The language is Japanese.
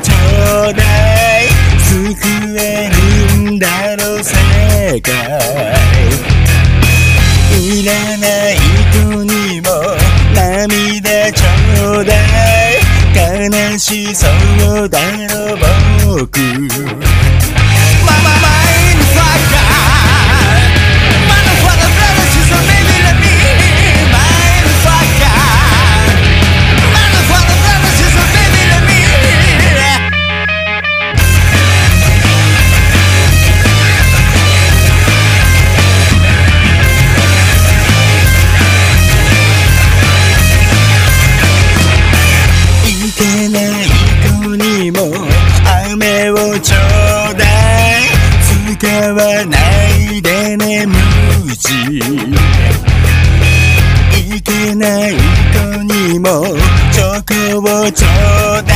ちょうだい救えるんだろう世界。いらない人にも涙ちょうだい。悲しそうだろ僕。使わないでね無事いけない子にもチョコをちょう